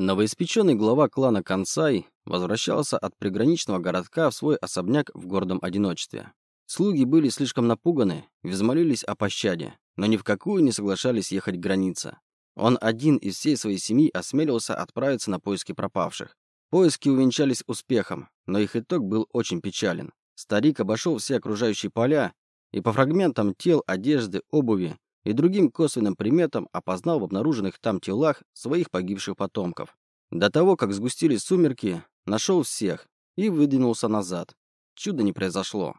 Новоиспеченный глава клана Кансай возвращался от приграничного городка в свой особняк в гордом одиночестве. Слуги были слишком напуганы взмолились о пощаде, но ни в какую не соглашались ехать к границе. Он один из всей своей семьи осмелился отправиться на поиски пропавших. Поиски увенчались успехом, но их итог был очень печален. Старик обошел все окружающие поля и по фрагментам тел, одежды, обуви и другим косвенным приметам опознал в обнаруженных там телах своих погибших потомков. До того, как сгустились сумерки, нашел всех и выдвинулся назад. Чудо не произошло.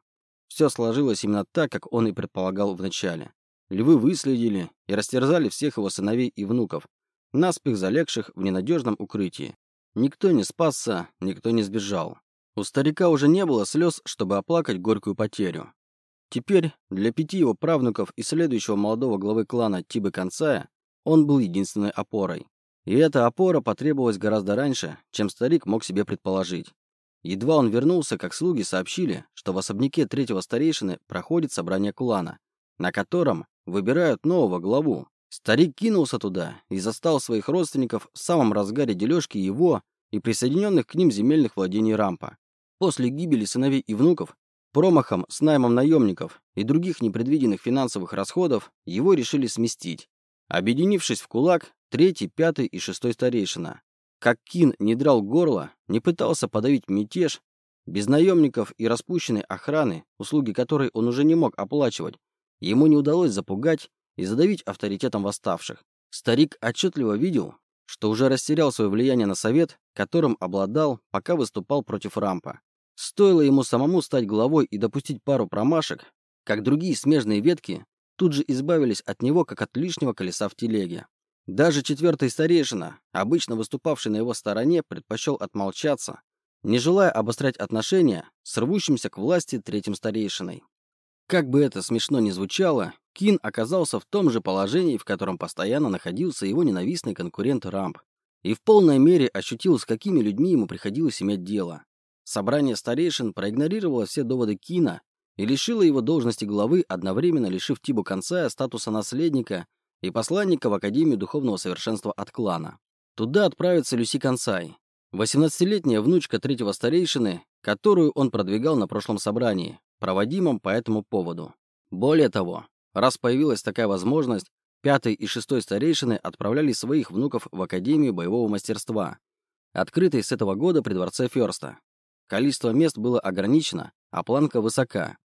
Все сложилось именно так, как он и предполагал вначале. Львы выследили и растерзали всех его сыновей и внуков, наспех залегших в ненадежном укрытии. Никто не спасся, никто не сбежал. У старика уже не было слез, чтобы оплакать горькую потерю. Теперь для пяти его правнуков и следующего молодого главы клана Тибы Концая он был единственной опорой. И эта опора потребовалась гораздо раньше, чем старик мог себе предположить. Едва он вернулся, как слуги сообщили, что в особняке третьего старейшины проходит собрание клана, на котором выбирают нового главу. Старик кинулся туда и застал своих родственников в самом разгаре дележки его и присоединенных к ним земельных владений Рампа. После гибели сыновей и внуков Промахом с наймом наемников и других непредвиденных финансовых расходов его решили сместить. Объединившись в кулак, третий, пятый и шестой старейшина. Как Кин не драл горло, не пытался подавить мятеж, без наемников и распущенной охраны, услуги которой он уже не мог оплачивать, ему не удалось запугать и задавить авторитетом восставших. Старик отчетливо видел, что уже растерял свое влияние на совет, которым обладал, пока выступал против Рампа. Стоило ему самому стать главой и допустить пару промашек, как другие смежные ветки тут же избавились от него, как от лишнего колеса в телеге. Даже четвертый старейшина, обычно выступавший на его стороне, предпочел отмолчаться, не желая обострять отношения с рвущимся к власти третьим старейшиной. Как бы это смешно ни звучало, Кин оказался в том же положении, в котором постоянно находился его ненавистный конкурент Рамп, и в полной мере ощутил, с какими людьми ему приходилось иметь дело. Собрание старейшин проигнорировало все доводы Кина и лишило его должности главы, одновременно лишив Тибу Концая статуса наследника и посланника в Академию Духовного Совершенства от клана. Туда отправится Люси Концай, 18-летняя внучка третьего старейшины, которую он продвигал на прошлом собрании, проводимом по этому поводу. Более того, раз появилась такая возможность, пятый и шестой старейшины отправляли своих внуков в Академию боевого мастерства, открытой с этого года при дворце Ферста. Количество мест было ограничено, а планка высока.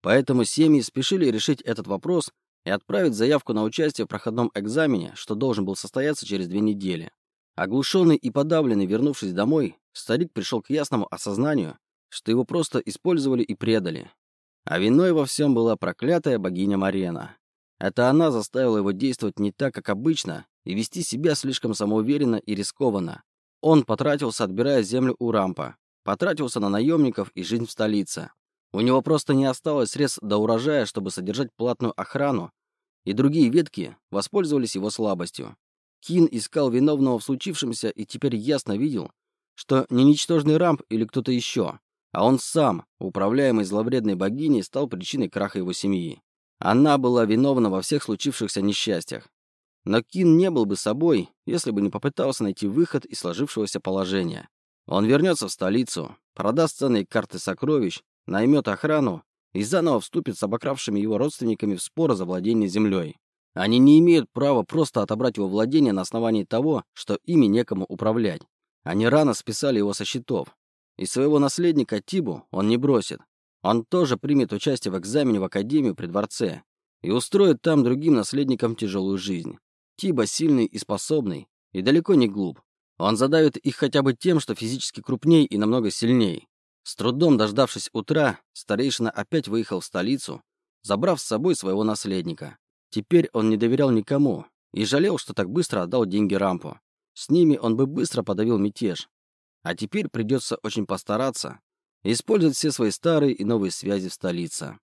Поэтому семьи спешили решить этот вопрос и отправить заявку на участие в проходном экзамене, что должен был состояться через две недели. Оглушенный и подавленный, вернувшись домой, старик пришел к ясному осознанию, что его просто использовали и предали. А виной во всем была проклятая богиня Марена. Это она заставила его действовать не так, как обычно, и вести себя слишком самоуверенно и рискованно. Он потратился, отбирая землю у рампа, Потратился на наемников и жизнь в столице. У него просто не осталось средств до урожая, чтобы содержать платную охрану, и другие ветки воспользовались его слабостью. Кин искал виновного в случившемся и теперь ясно видел, что не ничтожный рамп или кто-то еще, а он сам, управляемый зловредной богиней, стал причиной краха его семьи. Она была виновна во всех случившихся несчастьях. Но Кин не был бы собой, если бы не попытался найти выход из сложившегося положения. Он вернется в столицу, продаст ценные карты сокровищ, наймет охрану и заново вступит с обокравшими его родственниками в спор за владение землей. Они не имеют права просто отобрать его владение на основании того, что ими некому управлять. Они рано списали его со счетов. И своего наследника Тибу он не бросит. Он тоже примет участие в экзамене в Академию при дворце и устроит там другим наследникам тяжелую жизнь. Тиба сильный и способный, и далеко не глуп. Он задавит их хотя бы тем, что физически крупней и намного сильней. С трудом дождавшись утра, старейшина опять выехал в столицу, забрав с собой своего наследника. Теперь он не доверял никому и жалел, что так быстро отдал деньги Рампу. С ними он бы быстро подавил мятеж. А теперь придется очень постараться и использовать все свои старые и новые связи в столице.